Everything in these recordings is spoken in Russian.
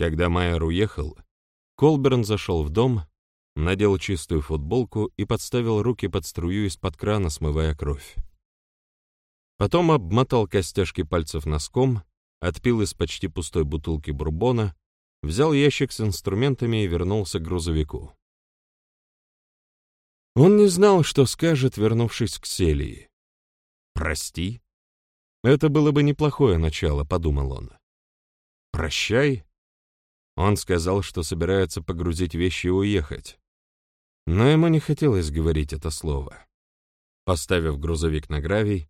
Когда Майер уехал, Колберн зашел в дом, надел чистую футболку и подставил руки под струю из-под крана, смывая кровь. Потом обмотал костяшки пальцев носком, отпил из почти пустой бутылки бурбона, взял ящик с инструментами и вернулся к грузовику. Он не знал, что скажет, вернувшись к Селии. «Прости?» Это было бы неплохое начало, подумал он. «Прощай?» Он сказал, что собирается погрузить вещи и уехать. Но ему не хотелось говорить это слово. Поставив грузовик на гравий,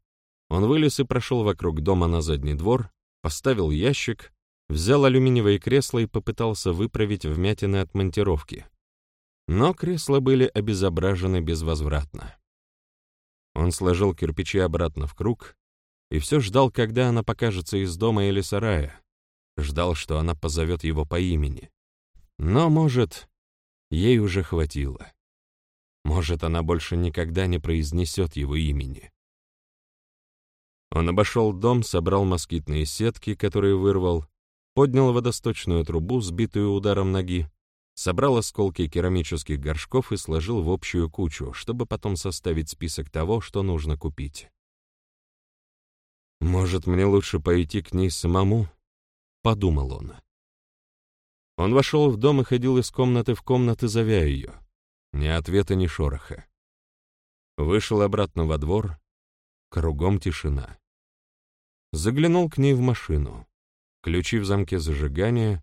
он вылез и прошел вокруг дома на задний двор, поставил ящик, взял алюминиевое кресло и попытался выправить вмятины от монтировки. Но кресла были обезображены безвозвратно. Он сложил кирпичи обратно в круг и все ждал, когда она покажется из дома или сарая. Ждал, что она позовет его по имени. Но, может, ей уже хватило. Может, она больше никогда не произнесет его имени. Он обошел дом, собрал москитные сетки, которые вырвал, поднял водосточную трубу, сбитую ударом ноги, собрал осколки керамических горшков и сложил в общую кучу, чтобы потом составить список того, что нужно купить. «Может, мне лучше пойти к ней самому?» — подумал он. Он вошел в дом и ходил из комнаты в комнаты, зовя ее. Ни ответа, ни шороха. Вышел обратно во двор, кругом тишина. Заглянул к ней в машину. Ключи в замке зажигания,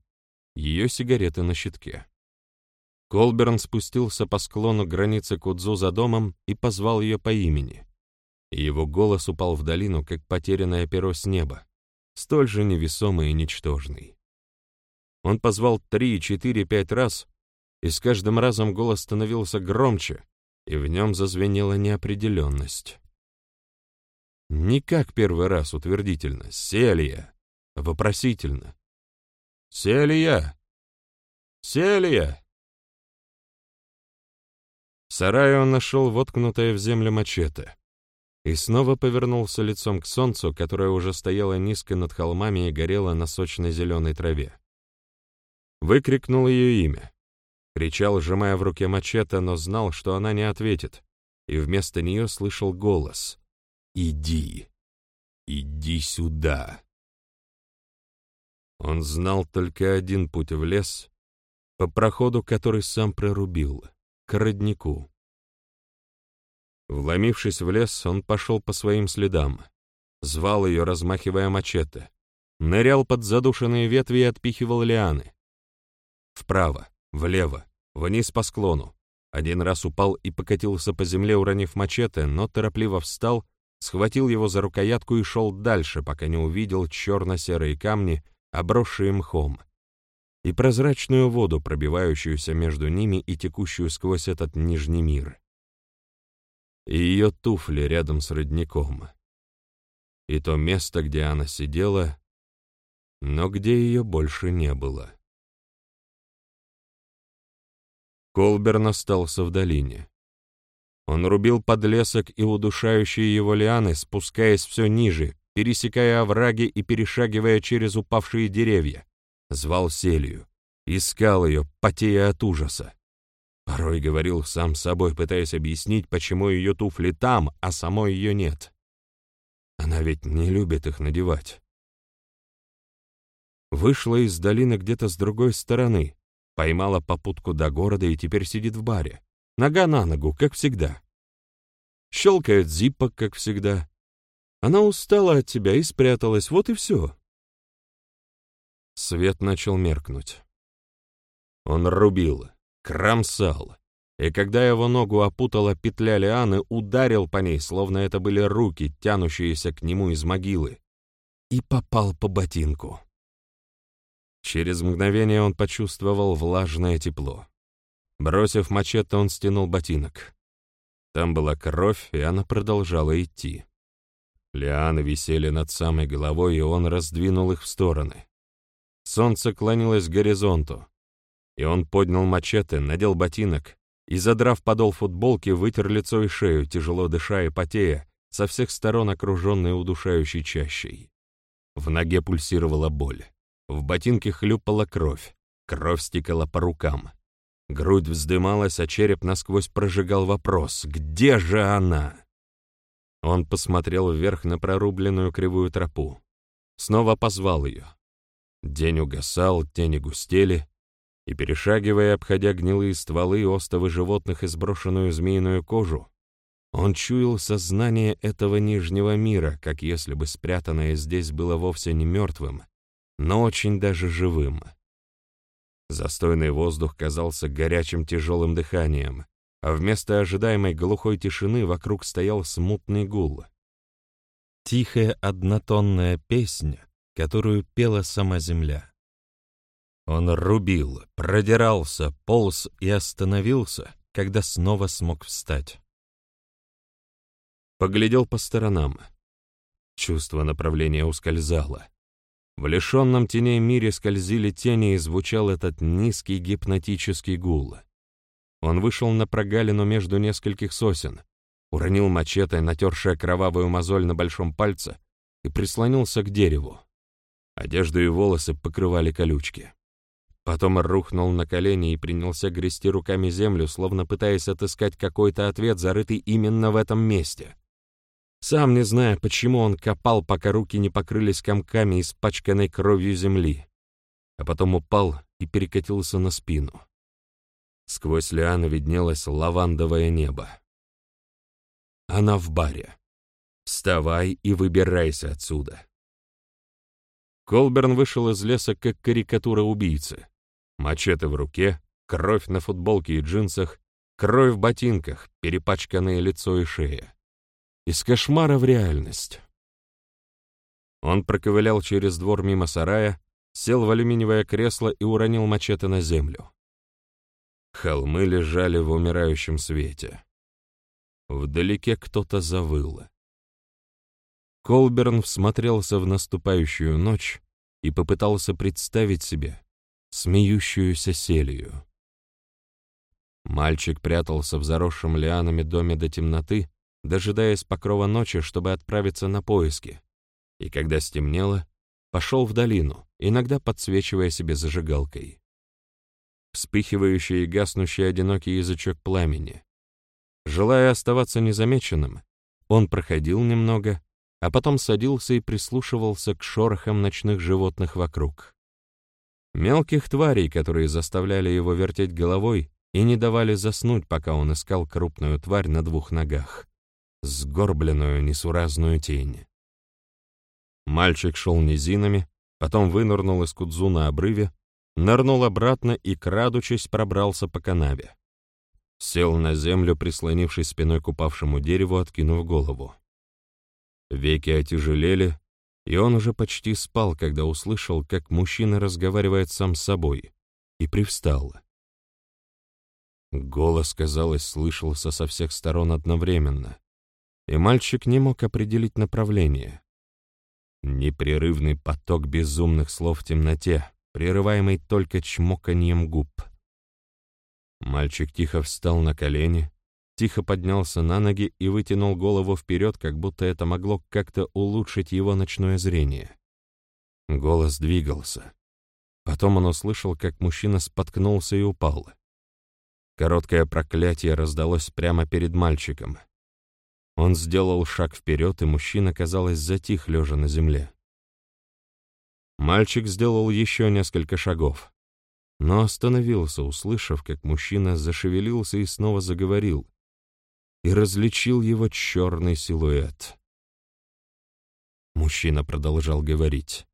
ее сигареты на щитке. Колберн спустился по склону границы Кудзу за домом и позвал ее по имени. И его голос упал в долину, как потерянное перо с неба, столь же невесомый и ничтожный. Он позвал три, четыре, пять раз, и с каждым разом голос становился громче, и в нем зазвенела неопределенность. Не как первый раз утвердительно, «Селия», вопросительно. «Селия! Селия!» В сарае он нашел воткнутое в землю мачете и снова повернулся лицом к солнцу, которое уже стояло низко над холмами и горело на сочной зеленой траве. Выкрикнул ее имя. Кричал, сжимая в руке мачете, но знал, что она не ответит, и вместо нее слышал голос «Иди, иди сюда». Он знал только один путь в лес, по проходу, который сам прорубил, к роднику. Вломившись в лес, он пошел по своим следам, звал ее, размахивая мачете, нырял под задушенные ветви и отпихивал лианы. Вправо, влево, вниз по склону. Один раз упал и покатился по земле, уронив мачете, но торопливо встал, схватил его за рукоятку и шел дальше, пока не увидел черно-серые камни, обросшие мхом, и прозрачную воду, пробивающуюся между ними и текущую сквозь этот нижний мир. И ее туфли рядом с родником. И то место, где она сидела, но где ее больше не было. Колберн остался в долине. Он рубил подлесок и удушающие его лианы, спускаясь все ниже, пересекая овраги и перешагивая через упавшие деревья. Звал Селию, искал ее, потея от ужаса. Порой говорил сам с собой, пытаясь объяснить, почему ее туфли там, а самой ее нет. Она ведь не любит их надевать. Вышла из долины где-то с другой стороны, Поймала попутку до города и теперь сидит в баре. Нога на ногу, как всегда. Щелкает зиппок, как всегда. Она устала от тебя и спряталась, вот и все. Свет начал меркнуть. Он рубил, кромсал, и когда его ногу опутала петля лианы, ударил по ней, словно это были руки, тянущиеся к нему из могилы, и попал по ботинку. Через мгновение он почувствовал влажное тепло. Бросив мачете, он стянул ботинок. Там была кровь, и она продолжала идти. Лианы висели над самой головой, и он раздвинул их в стороны. Солнце клонилось к горизонту, и он поднял мачете, надел ботинок и, задрав подол футболки, вытер лицо и шею, тяжело дыша и потея, со всех сторон окруженной удушающей чащей. В ноге пульсировала боль. В ботинке хлюпала кровь, Кровь стекала по рукам. Грудь вздымалась, а череп насквозь прожигал вопрос «Где же она?». Он посмотрел вверх на прорубленную кривую тропу. Снова позвал ее. День угасал, тени густели, и, перешагивая, обходя гнилые стволы, остовы животных и сброшенную змеиную кожу, он чуял сознание этого нижнего мира, как если бы спрятанное здесь было вовсе не мертвым, но очень даже живым. Застойный воздух казался горячим тяжелым дыханием, а вместо ожидаемой глухой тишины вокруг стоял смутный гул. Тихая однотонная песня, которую пела сама земля. Он рубил, продирался, полз и остановился, когда снова смог встать. Поглядел по сторонам. Чувство направления ускользало. В лишенном теней мире скользили тени, и звучал этот низкий гипнотический гул. Он вышел на прогалину между нескольких сосен, уронил мачете, натершее кровавую мозоль на большом пальце, и прислонился к дереву. Одежду и волосы покрывали колючки. Потом рухнул на колени и принялся грести руками землю, словно пытаясь отыскать какой-то ответ, зарытый именно в этом месте. Сам не зная, почему он копал, пока руки не покрылись комками, испачканной кровью земли, а потом упал и перекатился на спину. Сквозь лианы виднелось лавандовое небо. Она в баре. Вставай и выбирайся отсюда. Колберн вышел из леса как карикатура убийцы. Мачете в руке, кровь на футболке и джинсах, кровь в ботинках, перепачканное лицо и шея. Из кошмара в реальность. Он проковылял через двор мимо сарая, сел в алюминиевое кресло и уронил мачете на землю. Холмы лежали в умирающем свете. Вдалеке кто-то завыл. Колберн всмотрелся в наступающую ночь и попытался представить себе смеющуюся селью. Мальчик прятался в заросшем лианами доме до темноты, дожидаясь покрова ночи, чтобы отправиться на поиски, и когда стемнело, пошел в долину, иногда подсвечивая себе зажигалкой. Вспыхивающий и гаснущий одинокий язычок пламени. Желая оставаться незамеченным, он проходил немного, а потом садился и прислушивался к шорохам ночных животных вокруг. Мелких тварей, которые заставляли его вертеть головой и не давали заснуть, пока он искал крупную тварь на двух ногах сгорбленную несуразную тень. Мальчик шел низинами, потом вынырнул из кудзу на обрыве, нырнул обратно и, крадучись, пробрался по канаве. Сел на землю, прислонившись спиной к упавшему дереву, откинув голову. Веки отяжелели, и он уже почти спал, когда услышал, как мужчина разговаривает сам с собой, и привстал. Голос, казалось, слышался со всех сторон одновременно, и мальчик не мог определить направление. Непрерывный поток безумных слов в темноте, прерываемый только чмоканьем губ. Мальчик тихо встал на колени, тихо поднялся на ноги и вытянул голову вперед, как будто это могло как-то улучшить его ночное зрение. Голос двигался. Потом он услышал, как мужчина споткнулся и упал. Короткое проклятие раздалось прямо перед мальчиком. Он сделал шаг вперед, и мужчина, казалось, затих, лежа на земле. Мальчик сделал еще несколько шагов, но остановился, услышав, как мужчина зашевелился и снова заговорил, и различил его черный силуэт. Мужчина продолжал говорить.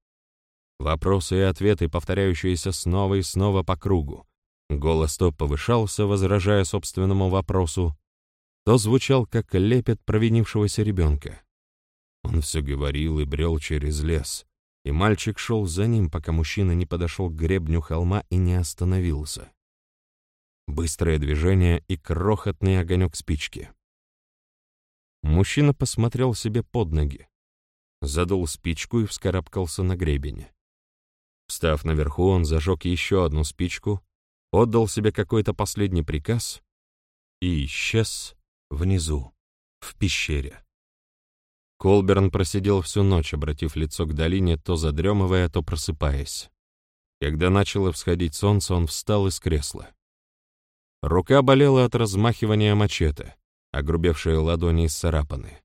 Вопросы и ответы, повторяющиеся снова и снова по кругу. Голос то повышался, возражая собственному вопросу, то звучал, как лепет провинившегося ребенка. Он все говорил и брел через лес, и мальчик шел за ним, пока мужчина не подошел к гребню холма и не остановился. Быстрое движение и крохотный огонек спички. Мужчина посмотрел себе под ноги, задул спичку и вскарабкался на гребень. Встав наверху, он зажег еще одну спичку, отдал себе какой-то последний приказ и исчез внизу, в пещере. Колберн просидел всю ночь, обратив лицо к долине, то задремывая, то просыпаясь. Когда начало всходить солнце, он встал из кресла. Рука болела от размахивания мачете, огрубевшие ладони исцарапаны.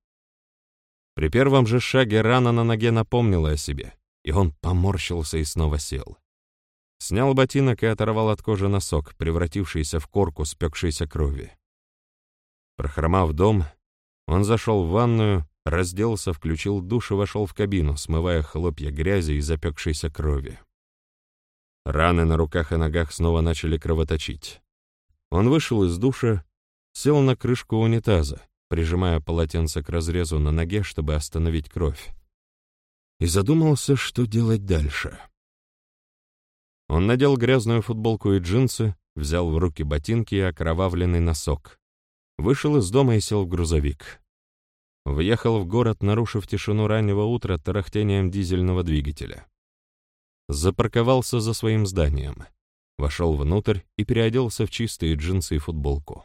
При первом же шаге рана на ноге напомнила о себе, и он поморщился и снова сел. Снял ботинок и оторвал от кожи носок, превратившийся в корку спекшейся крови. Прохромав дом, он зашел в ванную, разделся, включил душ и вошел в кабину, смывая хлопья грязи и запекшейся крови. Раны на руках и ногах снова начали кровоточить. Он вышел из душа, сел на крышку унитаза, прижимая полотенце к разрезу на ноге, чтобы остановить кровь, и задумался, что делать дальше. Он надел грязную футболку и джинсы, взял в руки ботинки и окровавленный носок, вышел из дома и сел в грузовик. Въехал в город, нарушив тишину раннего утра тарахтением дизельного двигателя. Запарковался за своим зданием, вошел внутрь и переоделся в чистые джинсы и футболку.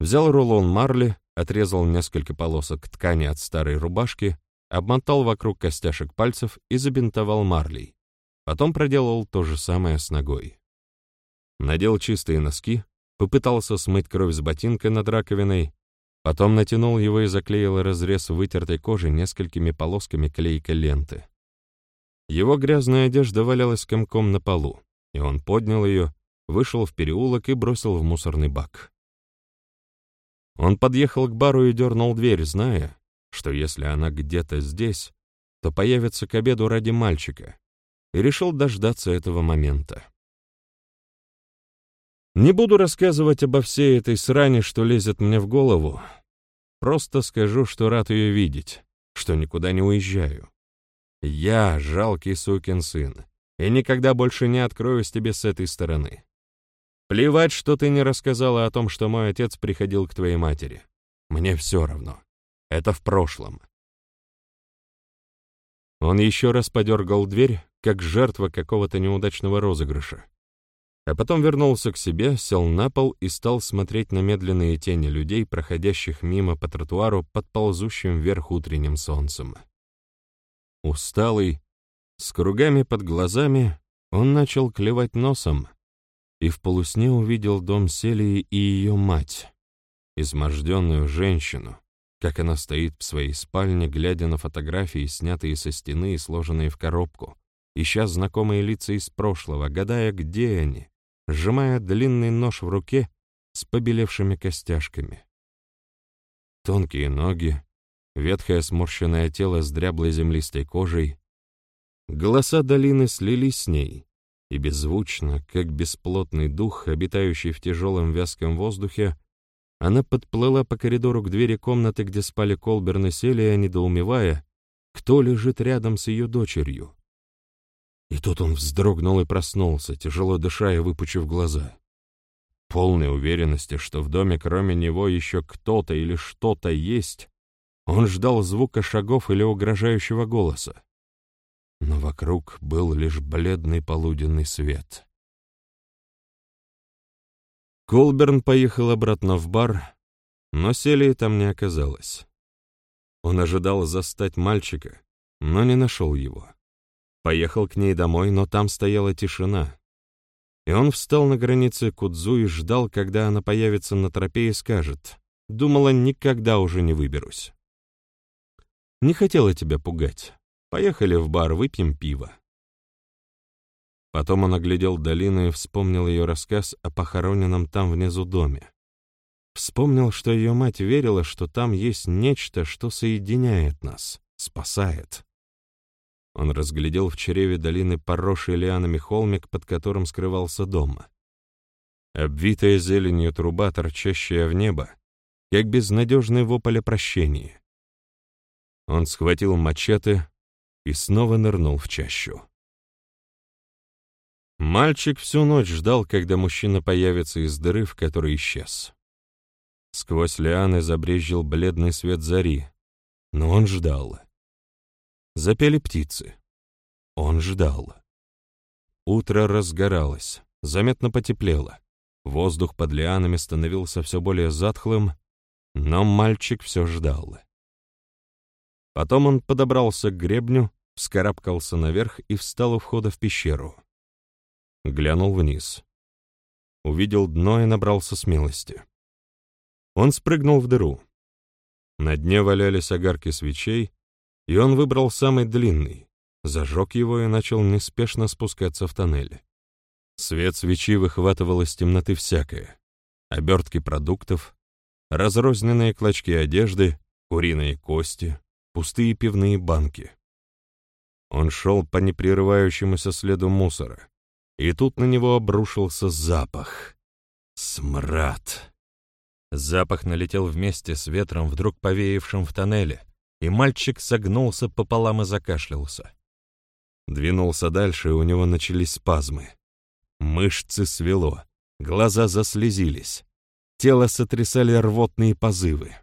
Взял рулон марли, отрезал несколько полосок ткани от старой рубашки, обмотал вокруг костяшек пальцев и забинтовал марлей. Потом проделал то же самое с ногой. Надел чистые носки, попытался смыть кровь с ботинка над раковиной, потом натянул его и заклеил разрез вытертой кожи несколькими полосками клейкой ленты. Его грязная одежда валялась комком на полу, и он поднял ее, вышел в переулок и бросил в мусорный бак. Он подъехал к бару и дернул дверь, зная, что если она где-то здесь, то появится к обеду ради мальчика, и решил дождаться этого момента. Не буду рассказывать обо всей этой сране, что лезет мне в голову. Просто скажу, что рад ее видеть, что никуда не уезжаю. Я жалкий сукин сын, и никогда больше не откроюсь тебе с этой стороны. Плевать, что ты не рассказала о том, что мой отец приходил к твоей матери. Мне все равно. Это в прошлом. Он еще раз подергал дверь, как жертва какого-то неудачного розыгрыша. А потом вернулся к себе, сел на пол и стал смотреть на медленные тени людей, проходящих мимо по тротуару под ползущим вверх утренним солнцем. Усталый, с кругами под глазами, он начал клевать носом и в полусне увидел дом Селии и ее мать, изможденную женщину, как она стоит в своей спальне, глядя на фотографии, снятые со стены и сложенные в коробку, ища знакомые лица из прошлого, гадая, где они, сжимая длинный нож в руке с побелевшими костяшками. Тонкие ноги, ветхое сморщенное тело с дряблой землистой кожей. Голоса долины слились с ней, и беззвучно, как бесплотный дух, обитающий в тяжелом вязком воздухе, она подплыла по коридору к двери комнаты, где спали Колберн и Селия, недоумевая, кто лежит рядом с ее дочерью. И тут он вздрогнул и проснулся, тяжело дыша и выпучив глаза. Полной уверенности, что в доме кроме него еще кто-то или что-то есть, он ждал звука шагов или угрожающего голоса. Но вокруг был лишь бледный полуденный свет. Колберн поехал обратно в бар, но Селии там не оказалось. Он ожидал застать мальчика, но не нашел его. Поехал к ней домой, но там стояла тишина. И он встал на границе Кудзу и ждал, когда она появится на тропе и скажет, «Думала, никогда уже не выберусь». «Не хотела тебя пугать. Поехали в бар, выпьем пиво». Потом он оглядел долину и вспомнил ее рассказ о похороненном там внизу доме. Вспомнил, что ее мать верила, что там есть нечто, что соединяет нас, спасает. Он разглядел в чреве долины поросший лианами холмик, под которым скрывался дом. Обвитая зеленью труба, торчащая в небо, как безнадежный вопль о прощении. Он схватил мачете и снова нырнул в чащу. Мальчик всю ночь ждал, когда мужчина появится из дыры, в которой исчез. Сквозь лианы забрезжил бледный свет зари, но он ждал. Запели птицы. Он ждал. Утро разгоралось, заметно потеплело. Воздух под лианами становился все более затхлым, но мальчик все ждал. Потом он подобрался к гребню, вскарабкался наверх и встал у входа в пещеру. Глянул вниз. Увидел дно и набрался смелости. Он спрыгнул в дыру. На дне валялись огарки свечей, и он выбрал самый длинный, зажег его и начал неспешно спускаться в тоннель. Свет свечи выхватывал из темноты всякое. Обертки продуктов, разрозненные клочки одежды, куриные кости, пустые пивные банки. Он шел по непрерывающемуся следу мусора, и тут на него обрушился запах. Смрад. Запах налетел вместе с ветром, вдруг повеявшим в тоннеле, и мальчик согнулся пополам и закашлялся. Двинулся дальше, и у него начались спазмы. Мышцы свело, глаза заслезились, тело сотрясали рвотные позывы.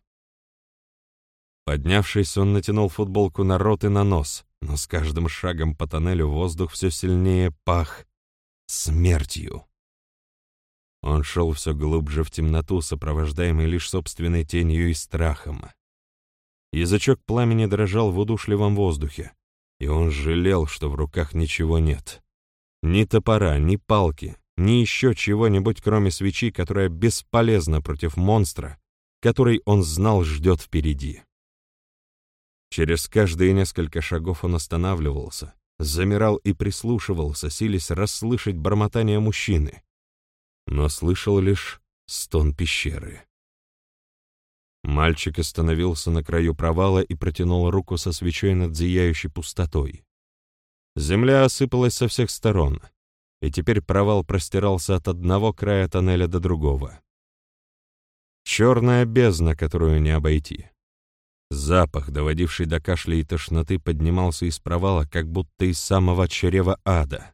Поднявшись, он натянул футболку на рот и на нос, но с каждым шагом по тоннелю воздух все сильнее пах смертью. Он шел все глубже в темноту, сопровождаемый лишь собственной тенью и страхом. Язычок пламени дрожал в удушливом воздухе, и он жалел, что в руках ничего нет. Ни топора, ни палки, ни еще чего-нибудь, кроме свечи, которая бесполезна против монстра, который он знал ждет впереди. Через каждые несколько шагов он останавливался, замирал и прислушивался, силясь расслышать бормотание мужчины, но слышал лишь стон пещеры. Мальчик остановился на краю провала и протянул руку со свечой над зияющей пустотой. Земля осыпалась со всех сторон, и теперь провал простирался от одного края тоннеля до другого. Черная бездна, которую не обойти. Запах, доводивший до кашля и тошноты, поднимался из провала, как будто из самого чрева ада.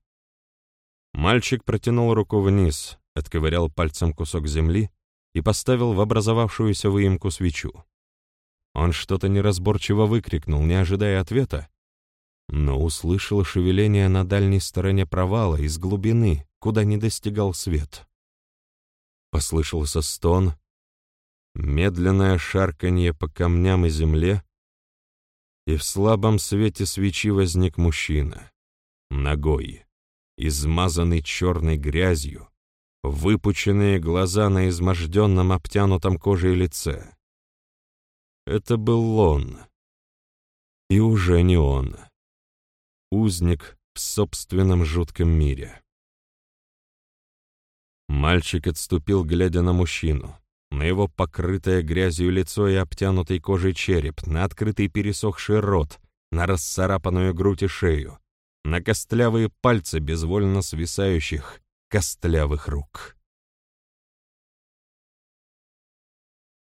Мальчик протянул руку вниз, отковырял пальцем кусок земли и поставил в образовавшуюся выемку свечу. Он что-то неразборчиво выкрикнул, не ожидая ответа, но услышал шевеление на дальней стороне провала из глубины, куда не достигал свет. Послышался стон, медленное шарканье по камням и земле, и в слабом свете свечи возник мужчина, ногой, измазанный черной грязью, выпученные глаза на изможденном обтянутом кожей лице. Это был он. И уже не он. Узник в собственном жутком мире. Мальчик отступил, глядя на мужчину на его покрытое грязью лицо и обтянутый кожей череп, на открытый пересохший рот, на расцарапанную грудь и шею, на костлявые пальцы безвольно свисающих костлявых рук.